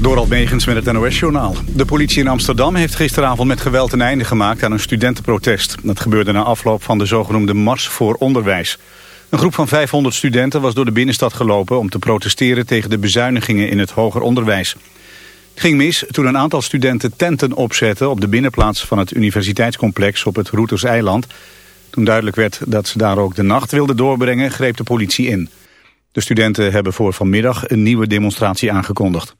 Door Megens met het NOS-journaal. De politie in Amsterdam heeft gisteravond met geweld een einde gemaakt aan een studentenprotest. Dat gebeurde na afloop van de zogenoemde Mars voor Onderwijs. Een groep van 500 studenten was door de binnenstad gelopen... om te protesteren tegen de bezuinigingen in het hoger onderwijs. Het ging mis toen een aantal studenten tenten opzetten... op de binnenplaats van het universiteitscomplex op het Routers-eiland. Toen duidelijk werd dat ze daar ook de nacht wilden doorbrengen... greep de politie in. De studenten hebben voor vanmiddag een nieuwe demonstratie aangekondigd.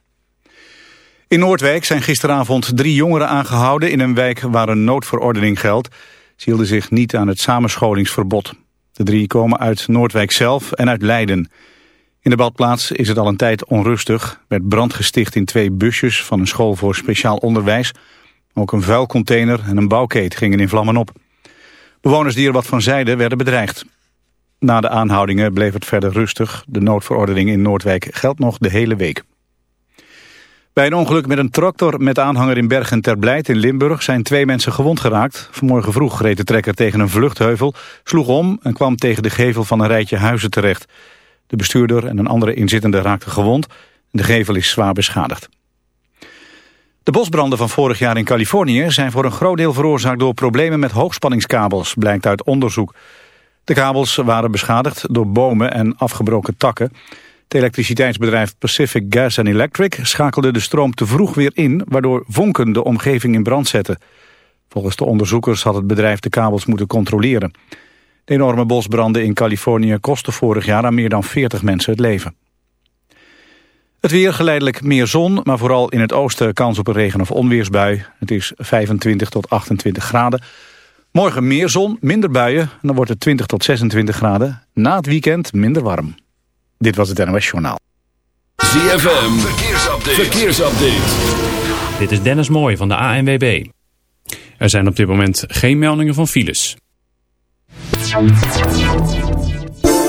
In Noordwijk zijn gisteravond drie jongeren aangehouden in een wijk waar een noodverordening geldt. Ze hielden zich niet aan het samenscholingsverbod. De drie komen uit Noordwijk zelf en uit Leiden. In de badplaats is het al een tijd onrustig. werd brand gesticht in twee busjes van een school voor speciaal onderwijs. Ook een vuilcontainer en een bouwkeet gingen in vlammen op. Bewoners die er wat van zeiden werden bedreigd. Na de aanhoudingen bleef het verder rustig. De noodverordening in Noordwijk geldt nog de hele week. Bij een ongeluk met een tractor met aanhanger in Bergen ter Blijt in Limburg zijn twee mensen gewond geraakt. Vanmorgen vroeg reed de trekker tegen een vluchtheuvel, sloeg om en kwam tegen de gevel van een rijtje huizen terecht. De bestuurder en een andere inzittende raakten gewond. De gevel is zwaar beschadigd. De bosbranden van vorig jaar in Californië zijn voor een groot deel veroorzaakt door problemen met hoogspanningskabels, blijkt uit onderzoek. De kabels waren beschadigd door bomen en afgebroken takken. Het elektriciteitsbedrijf Pacific Gas and Electric schakelde de stroom te vroeg weer in, waardoor vonken de omgeving in brand zetten. Volgens de onderzoekers had het bedrijf de kabels moeten controleren. De enorme bosbranden in Californië kosten vorig jaar aan meer dan 40 mensen het leven. Het weer geleidelijk meer zon, maar vooral in het oosten kans op een regen- of onweersbui. Het is 25 tot 28 graden. Morgen meer zon, minder buien, en dan wordt het 20 tot 26 graden. Na het weekend minder warm. Dit was het NOS Journaal. ZFM, verkeersupdate. verkeersupdate. Dit is Dennis Mooij van de ANWB. Er zijn op dit moment geen meldingen van files.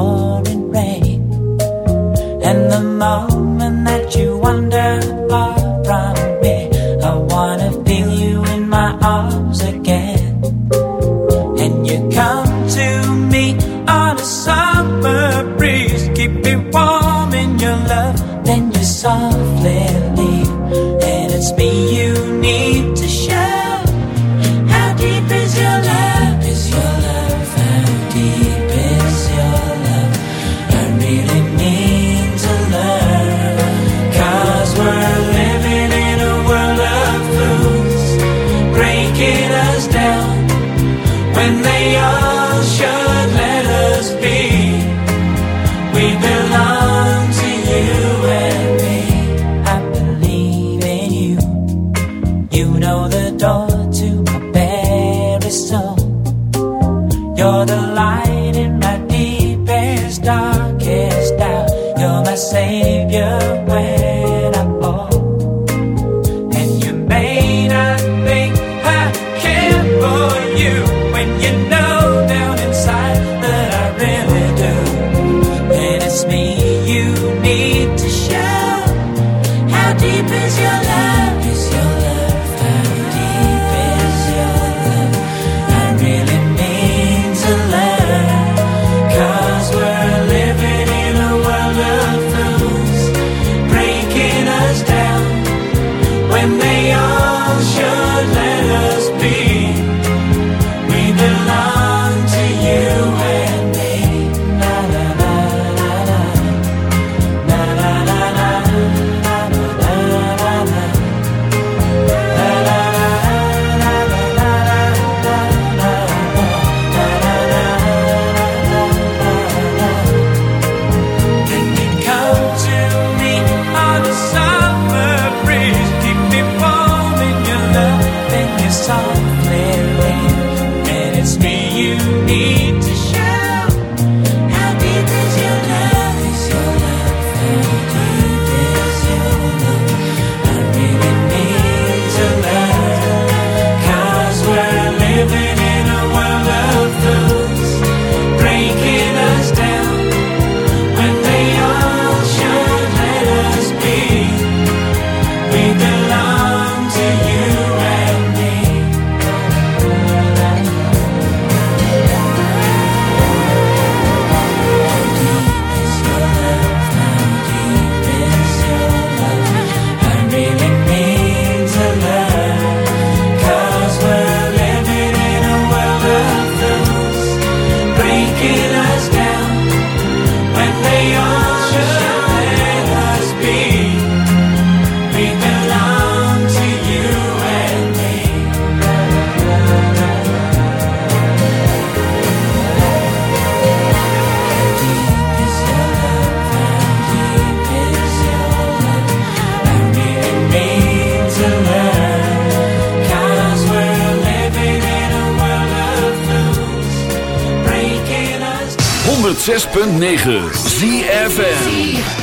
In 106.9 ZFN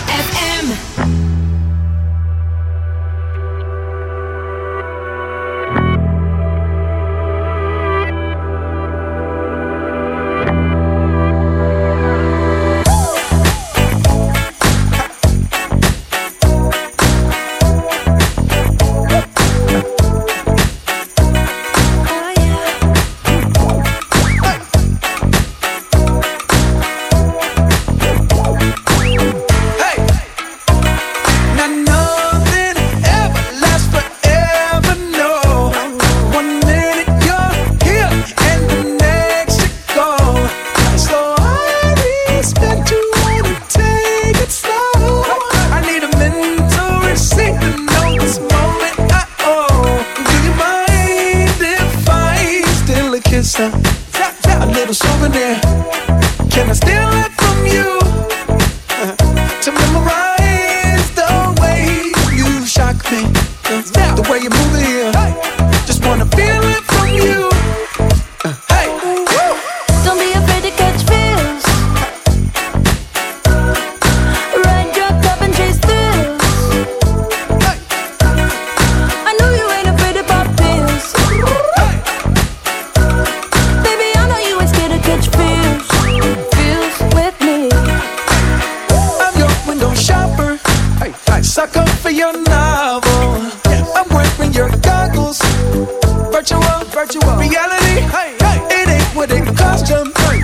virtual reality. Hey, hey. It ain't what it cost you. Hey.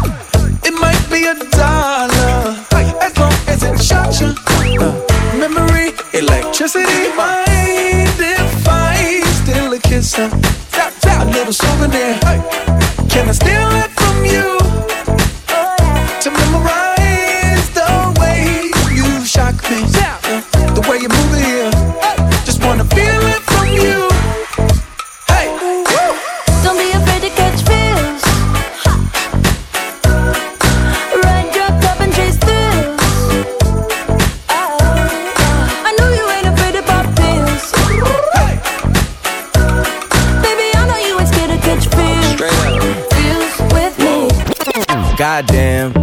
It might be a dollar, as long as it shocks you. Uh, memory, electricity, mind. damn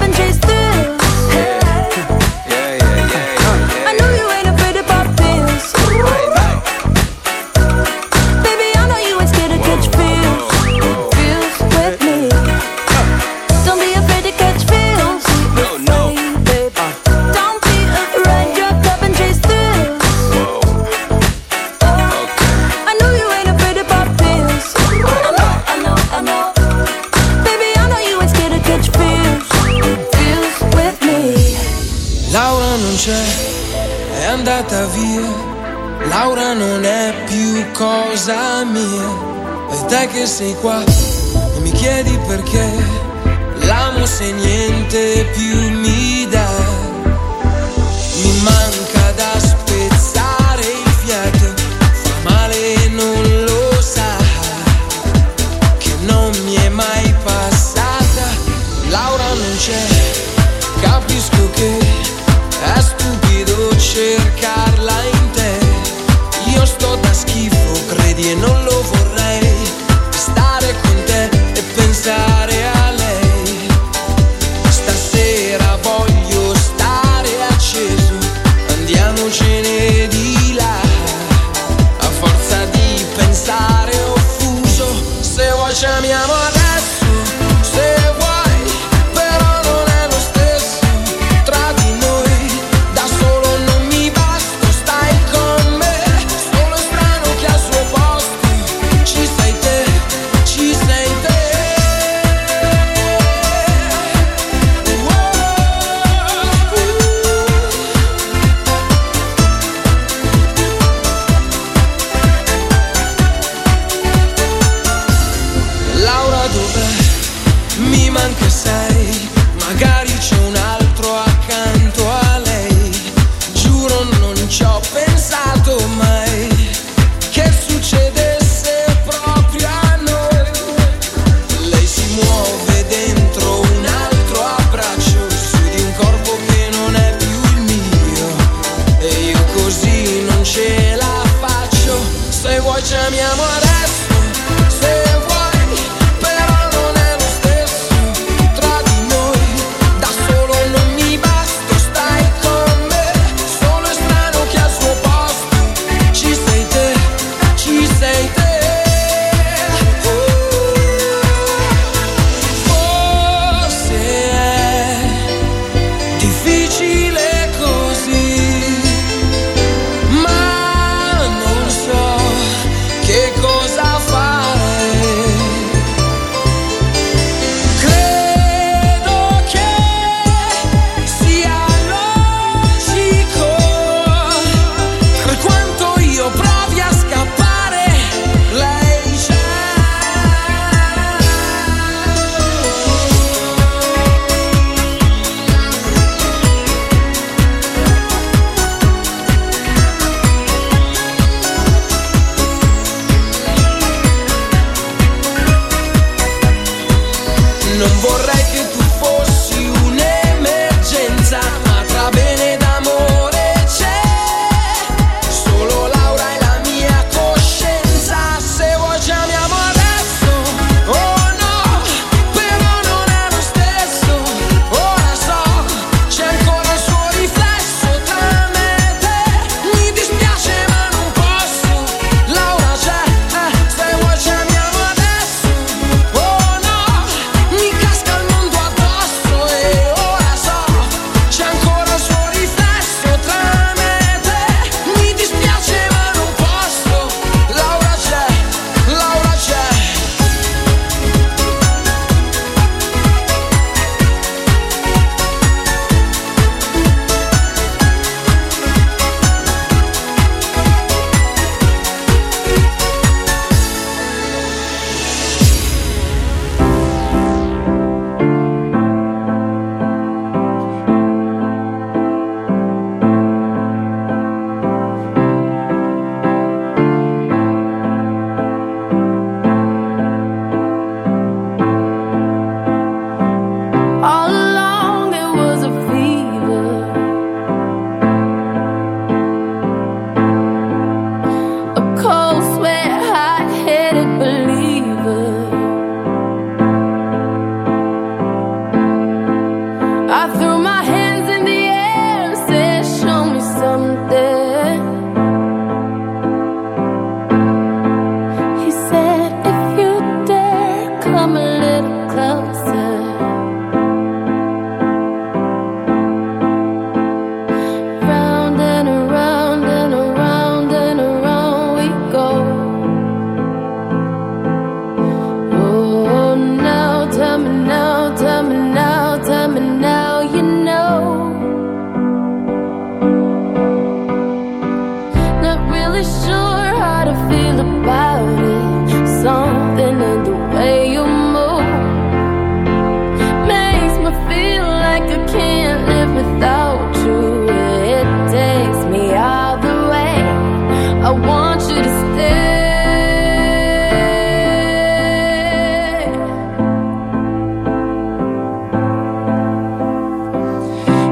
cosa mia. E te che sei qua e mi chiedi perché. L'amo se niente più mi dà.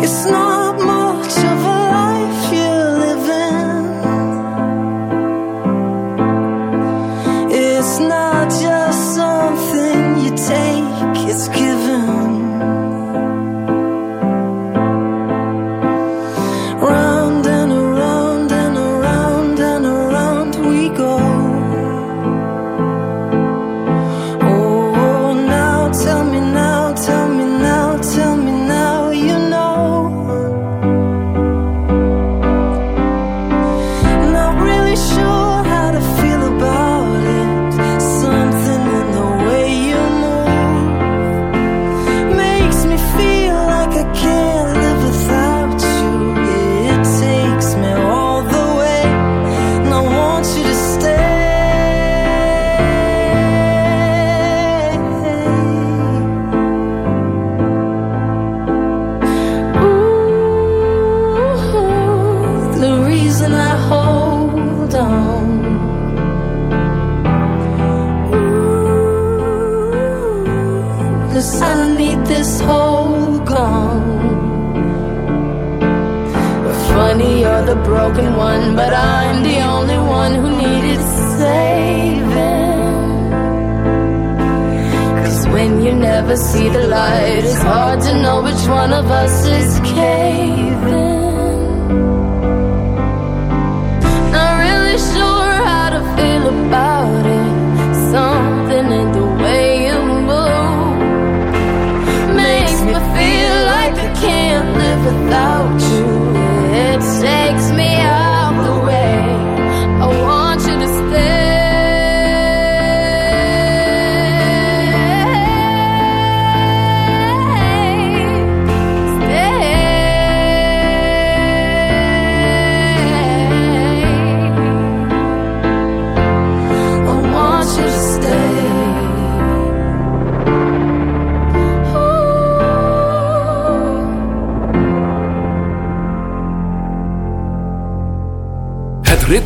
snow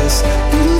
us.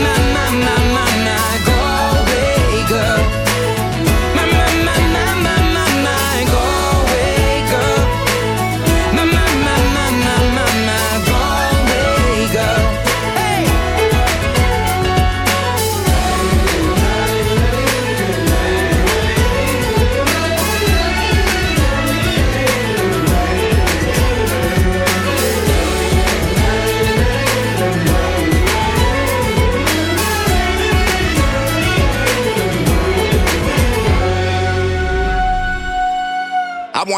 My, my, my, my,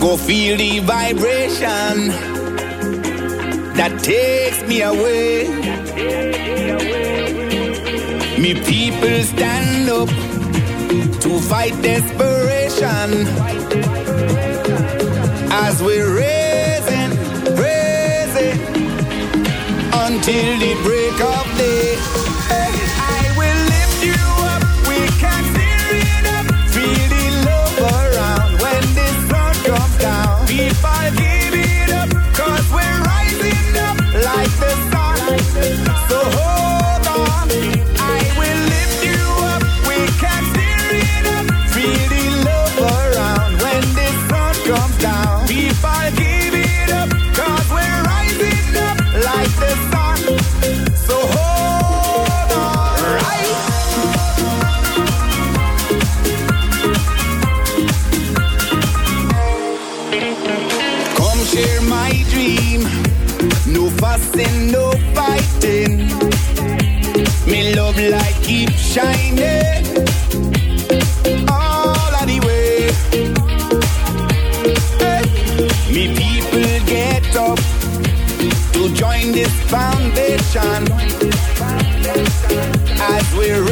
Go feel the vibration that takes me away. Me people stand up to fight desperation as we're raising, raising until the break of day. dream. No fussing, no fighting. Me love light keep shining all the way. Me people get up to join this foundation as we're.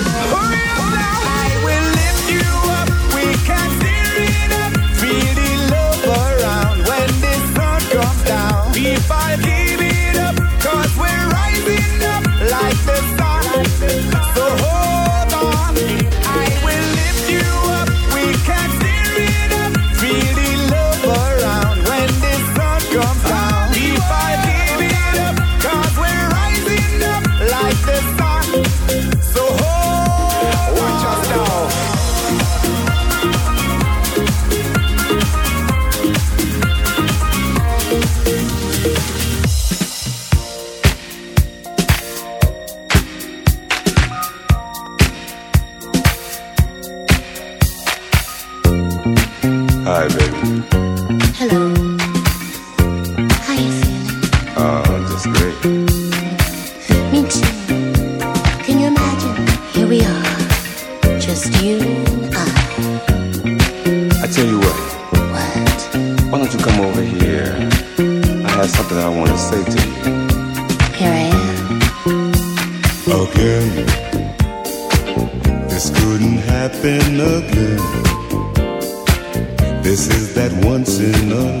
If I give it up, we we're rising up like the again. This couldn't happen again. This is that once in a